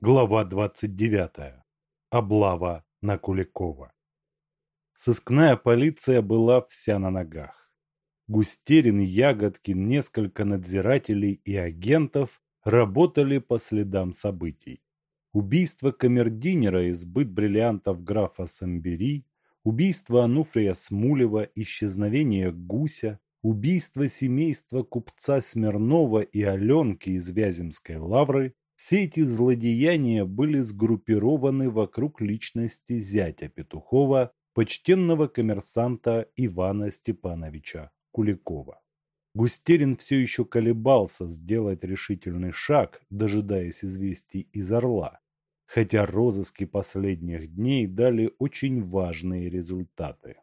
Глава 29. Облава на Куликова. Сыскная полиция была вся на ногах. Густерин, Ягодкин, несколько надзирателей и агентов работали по следам событий. Убийство камердинера и сбыт бриллиантов графа Самбери, убийство Ануфрия Смулева, исчезновение Гуся, убийство семейства купца Смирнова и Аленки из Вяземской лавры все эти злодеяния были сгруппированы вокруг личности зятя Петухова, почтенного коммерсанта Ивана Степановича Куликова. Густерин все еще колебался сделать решительный шаг, дожидаясь известий из Орла, хотя розыски последних дней дали очень важные результаты.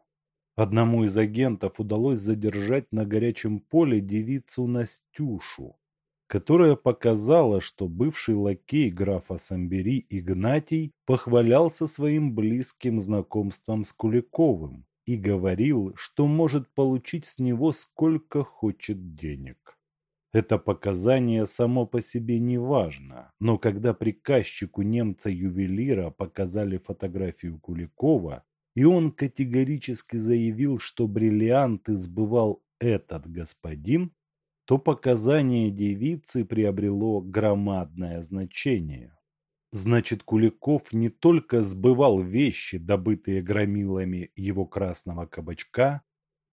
Одному из агентов удалось задержать на горячем поле девицу Настюшу, которая показала, что бывший лакей графа Самбери Игнатий похвалялся своим близким знакомством с Куликовым и говорил, что может получить с него сколько хочет денег. Это показание само по себе не важно, но когда приказчику немца-ювелира показали фотографию Куликова, и он категорически заявил, что бриллианты сбывал этот господин, то показание девицы приобрело громадное значение. Значит, Куликов не только сбывал вещи, добытые громилами его красного кабачка,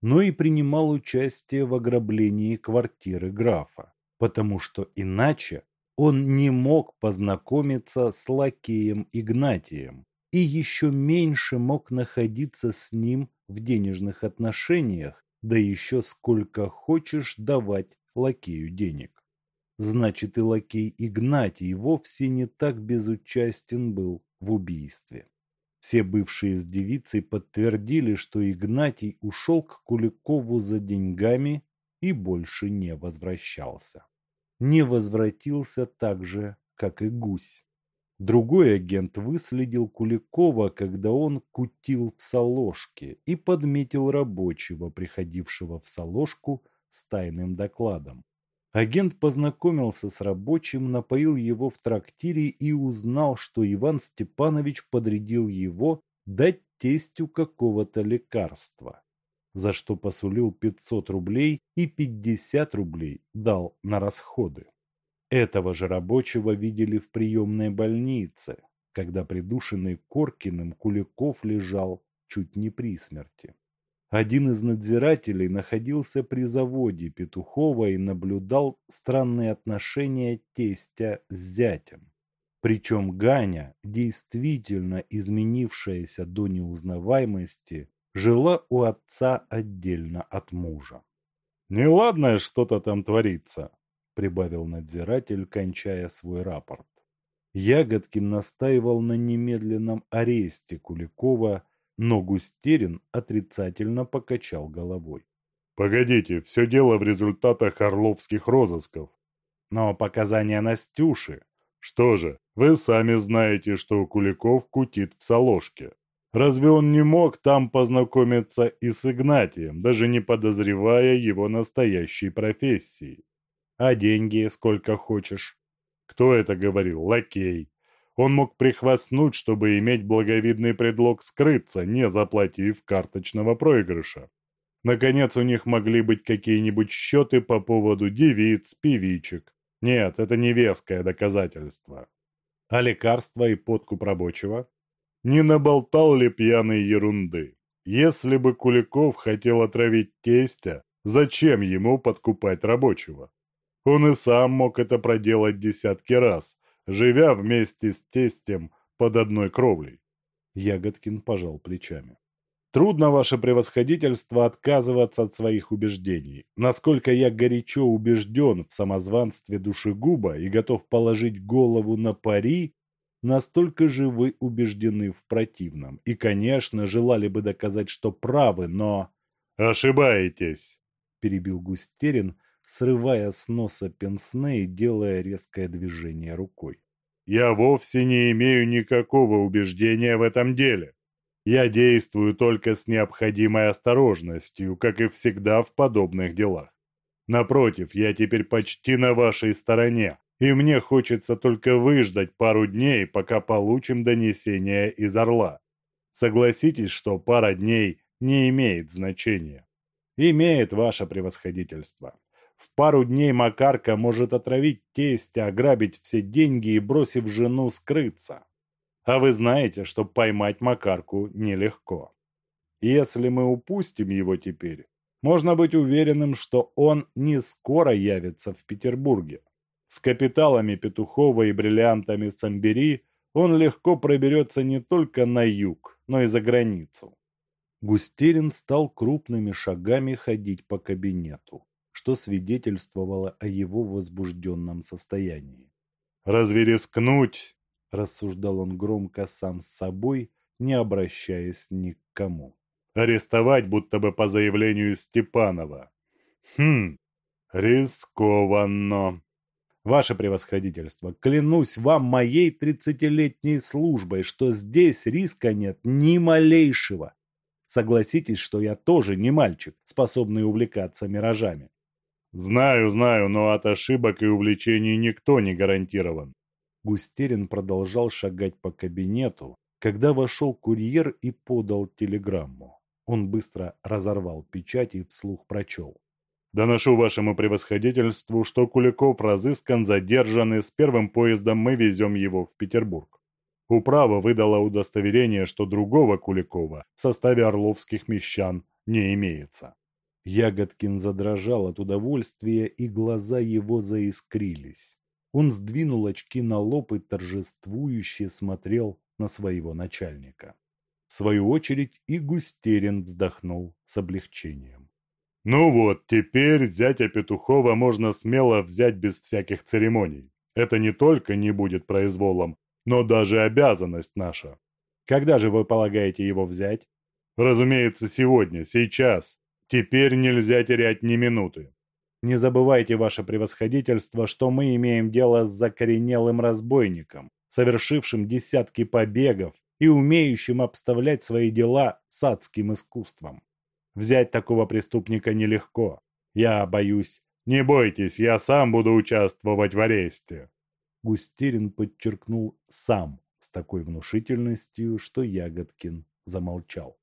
но и принимал участие в ограблении квартиры графа, потому что иначе он не мог познакомиться с лакеем Игнатием и еще меньше мог находиться с ним в денежных отношениях, да еще сколько хочешь давать лакею денег. Значит, и лакей Игнатий вовсе не так безучастен был в убийстве. Все бывшие с девицей подтвердили, что Игнатий ушел к Куликову за деньгами и больше не возвращался. Не возвратился так же, как и гусь. Другой агент выследил Куликова, когда он кутил в Соложке и подметил рабочего, приходившего в Соложку с тайным докладом. Агент познакомился с рабочим, напоил его в трактире и узнал, что Иван Степанович подрядил его дать тестю какого-то лекарства, за что посулил 500 рублей и 50 рублей дал на расходы. Этого же рабочего видели в приемной больнице, когда придушенный Коркиным Куликов лежал чуть не при смерти. Один из надзирателей находился при заводе Петухова и наблюдал странные отношения тестя с зятем. Причем Ганя, действительно изменившаяся до неузнаваемости, жила у отца отдельно от мужа. «Неладное что-то там творится», – прибавил надзиратель, кончая свой рапорт. Ягодкин настаивал на немедленном аресте Куликова но Густерин отрицательно покачал головой. «Погодите, все дело в результатах орловских розысков. Но показания Настюши... Что же, вы сами знаете, что Куликов кутит в Соложке. Разве он не мог там познакомиться и с Игнатием, даже не подозревая его настоящей профессии? А деньги сколько хочешь? Кто это говорил? Лакей. Он мог прихвастнуть, чтобы иметь благовидный предлог скрыться, не заплатив карточного проигрыша. Наконец, у них могли быть какие-нибудь счеты по поводу девиц, певичек. Нет, это не веское доказательство. А лекарства и подкуп рабочего? Не наболтал ли пьяной ерунды? Если бы Куликов хотел отравить тестя, зачем ему подкупать рабочего? Он и сам мог это проделать десятки раз, живя вместе с тестем под одной кровлей. Ягодкин пожал плечами. Трудно, ваше превосходительство, отказываться от своих убеждений. Насколько я горячо убежден в самозванстве душегуба и готов положить голову на пари, настолько же вы убеждены в противном. И, конечно, желали бы доказать, что правы, но... «Ошибаетесь!» – перебил Густерин, срывая с носа пенсне и делая резкое движение рукой. «Я вовсе не имею никакого убеждения в этом деле. Я действую только с необходимой осторожностью, как и всегда в подобных делах. Напротив, я теперь почти на вашей стороне, И мне хочется только выждать пару дней, пока получим донесение из Орла. Согласитесь, что пара дней не имеет значения. Имеет ваше превосходительство. В пару дней Макарка может отравить тестя, ограбить все деньги и, бросив жену, скрыться. А вы знаете, что поймать Макарку нелегко. Если мы упустим его теперь, можно быть уверенным, что он не скоро явится в Петербурге. С капиталами Петухова и бриллиантами Самбери он легко проберется не только на юг, но и за границу. Густерин стал крупными шагами ходить по кабинету, что свидетельствовало о его возбужденном состоянии. «Разве рискнуть?» – рассуждал он громко сам с собой, не обращаясь ни к кому. «Арестовать будто бы по заявлению Степанова. Хм, рискованно. Ваше превосходительство, клянусь вам моей тридцатилетней службой, что здесь риска нет ни малейшего. Согласитесь, что я тоже не мальчик, способный увлекаться миражами. Знаю, знаю, но от ошибок и увлечений никто не гарантирован. Густерин продолжал шагать по кабинету, когда вошел курьер и подал телеграмму. Он быстро разорвал печать и вслух прочел. Доношу вашему превосходительству, что Куликов разыскан, задержан, и с первым поездом мы везем его в Петербург. Управа выдала удостоверение, что другого Куликова в составе орловских мещан не имеется. Ягодкин задрожал от удовольствия, и глаза его заискрились. Он сдвинул очки на лоб и торжествующе смотрел на своего начальника. В свою очередь и Густерин вздохнул с облегчением. Ну вот, теперь зятя Петухова можно смело взять без всяких церемоний. Это не только не будет произволом, но даже обязанность наша. Когда же вы полагаете его взять? Разумеется, сегодня, сейчас. Теперь нельзя терять ни минуты. Не забывайте, ваше превосходительство, что мы имеем дело с закоренелым разбойником, совершившим десятки побегов и умеющим обставлять свои дела с адским искусством. Взять такого преступника нелегко. Я боюсь. Не бойтесь, я сам буду участвовать в аресте. Густерин подчеркнул «сам» с такой внушительностью, что Ягодкин замолчал.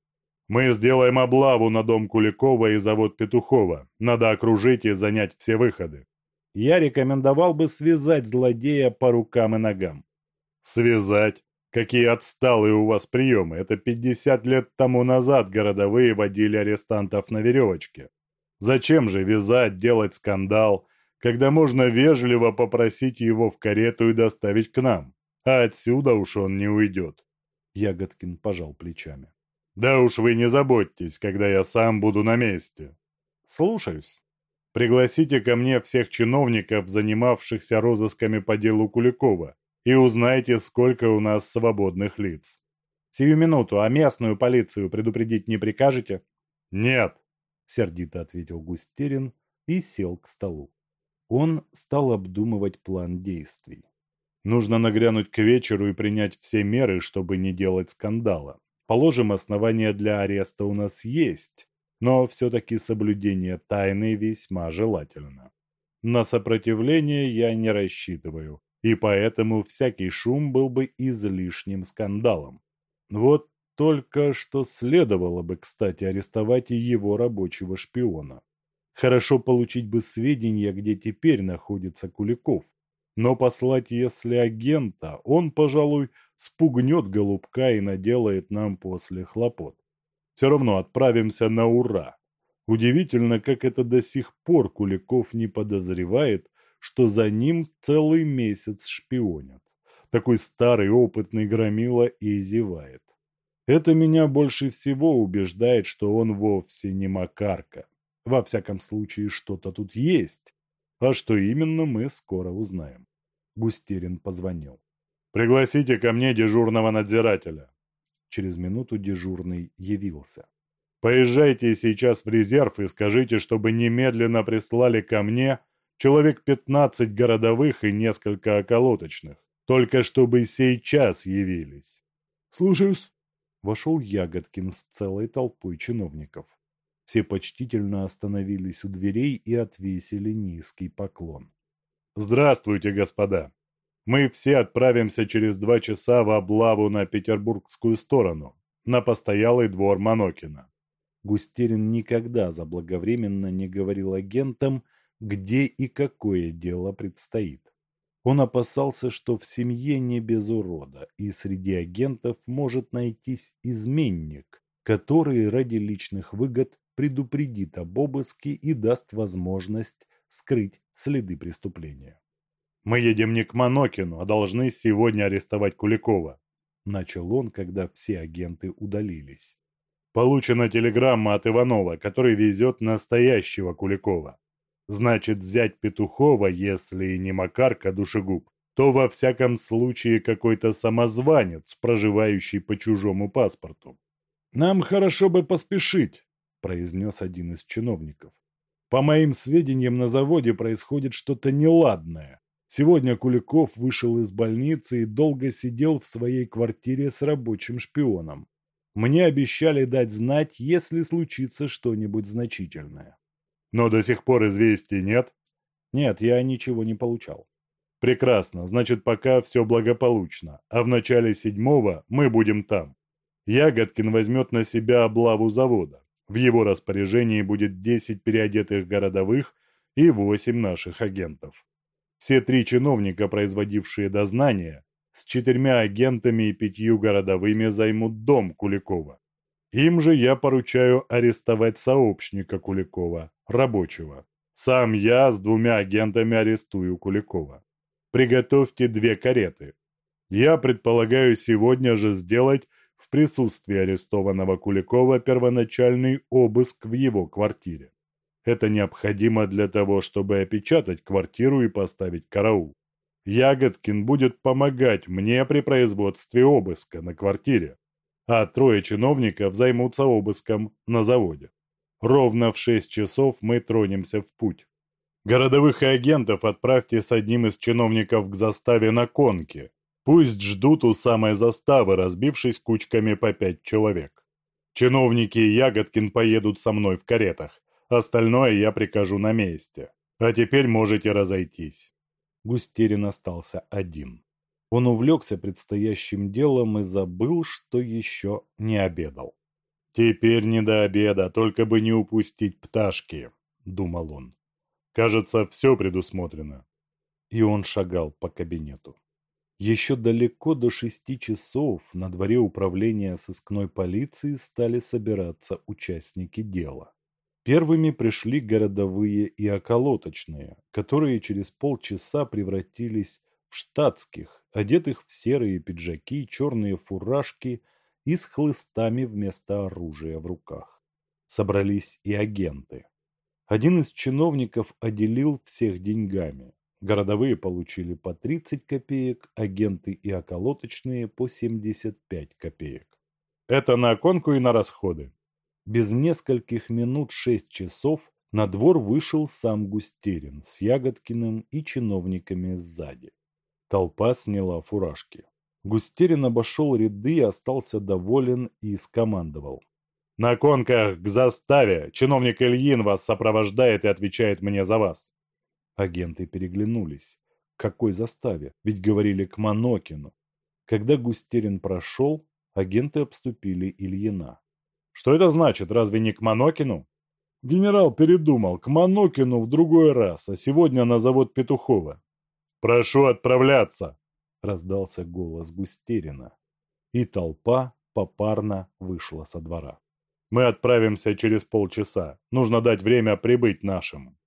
«Мы сделаем облаву на дом Куликова и завод Петухова. Надо окружить и занять все выходы». Я рекомендовал бы связать злодея по рукам и ногам. «Связать? Какие отсталые у вас приемы! Это 50 лет тому назад городовые водили арестантов на веревочке. Зачем же вязать, делать скандал, когда можно вежливо попросить его в карету и доставить к нам? А отсюда уж он не уйдет. Ягодкин пожал плечами. Да уж вы не заботьтесь, когда я сам буду на месте. Слушаюсь. Пригласите ко мне всех чиновников, занимавшихся розысками по делу Куликова, и узнайте, сколько у нас свободных лиц. Сию минуту, а местную полицию предупредить не прикажете? Нет, сердито ответил Густерин и сел к столу. Он стал обдумывать план действий. Нужно нагрянуть к вечеру и принять все меры, чтобы не делать скандала. Положим, основания для ареста у нас есть, но все-таки соблюдение тайны весьма желательно. На сопротивление я не рассчитываю, и поэтому всякий шум был бы излишним скандалом. Вот только что следовало бы, кстати, арестовать и его рабочего шпиона. Хорошо получить бы сведения, где теперь находится Куликов. Но послать, если агента, он, пожалуй, спугнет голубка и наделает нам после хлопот. Все равно отправимся на ура. Удивительно, как это до сих пор Куликов не подозревает, что за ним целый месяц шпионят. Такой старый опытный громила и зевает. Это меня больше всего убеждает, что он вовсе не Макарка. Во всяком случае, что-то тут есть. А что именно, мы скоро узнаем. Густерин позвонил. «Пригласите ко мне дежурного надзирателя». Через минуту дежурный явился. «Поезжайте сейчас в резерв и скажите, чтобы немедленно прислали ко мне Человек пятнадцать городовых и несколько околоточных. Только чтобы сейчас явились. Слушаюсь. Вошел Ягодкин с целой толпой чиновников. Все почтительно остановились у дверей и отвесили низкий поклон. Здравствуйте, господа. Мы все отправимся через два часа в облаву на петербургскую сторону, на постоялый двор Манокина. Густерин никогда заблаговременно не говорил агентам, где и какое дело предстоит. Он опасался, что в семье не без урода, и среди агентов может найтись изменник, который ради личных выгод предупредит об обыске и даст возможность скрыть следы преступления. «Мы едем не к Манокину, а должны сегодня арестовать Куликова», – начал он, когда все агенты удалились. «Получена телеграмма от Иванова, который везет настоящего Куликова. Значит, взять Петухова, если не Макарка душегуб, то во всяком случае какой-то самозванец, проживающий по чужому паспорту. «Нам хорошо бы поспешить», – произнес один из чиновников. «По моим сведениям, на заводе происходит что-то неладное. Сегодня Куликов вышел из больницы и долго сидел в своей квартире с рабочим шпионом. Мне обещали дать знать, если случится что-нибудь значительное. Но до сих пор известий нет? Нет, я ничего не получал. Прекрасно, значит пока все благополучно, а в начале седьмого мы будем там. Ягодкин возьмет на себя облаву завода. В его распоряжении будет 10 переодетых городовых и 8 наших агентов. Все три чиновника, производившие дознание, с четырьмя агентами и пятью городовыми займут дом Куликова. Им же я поручаю арестовать сообщника Куликова, рабочего. Сам я с двумя агентами арестую Куликова. Приготовьте две кареты. Я предполагаю сегодня же сделать в присутствии арестованного Куликова первоначальный обыск в его квартире. Это необходимо для того, чтобы опечатать квартиру и поставить караул. Ягодкин будет помогать мне при производстве обыска на квартире, а трое чиновников займутся обыском на заводе. Ровно в шесть часов мы тронемся в путь. Городовых агентов отправьте с одним из чиновников к заставе на конке, Пусть ждут у самой заставы, разбившись кучками по пять человек. Чиновники и Ягодкин поедут со мной в каретах. Остальное я прикажу на месте. А теперь можете разойтись. Густерин остался один. Он увлекся предстоящим делом и забыл, что еще не обедал. «Теперь не до обеда, только бы не упустить пташки», — думал он. «Кажется, все предусмотрено». И он шагал по кабинету. Еще далеко до шести часов на дворе управления сыскной полиции стали собираться участники дела. Первыми пришли городовые и околоточные, которые через полчаса превратились в штатских, одетых в серые пиджаки, черные фуражки и с хлыстами вместо оружия в руках. Собрались и агенты. Один из чиновников отделил всех деньгами, Городовые получили по 30 копеек, агенты и околоточные по 75 копеек. Это на оконку и на расходы. Без нескольких минут шесть часов на двор вышел сам Густерин с Ягодкиным и чиновниками сзади. Толпа сняла фуражки. Густерин обошел ряды, остался доволен и скомандовал. «На конках к заставе! Чиновник Ильин вас сопровождает и отвечает мне за вас!» Агенты переглянулись. К какой заставе? Ведь говорили к Манокину. Когда Густерин прошел, агенты обступили Ильина. «Что это значит? Разве не к Манокину?» Генерал передумал. К Манокину в другой раз, а сегодня на завод Петухова. «Прошу отправляться!» — раздался голос Густерина. И толпа попарно вышла со двора. «Мы отправимся через полчаса. Нужно дать время прибыть нашим».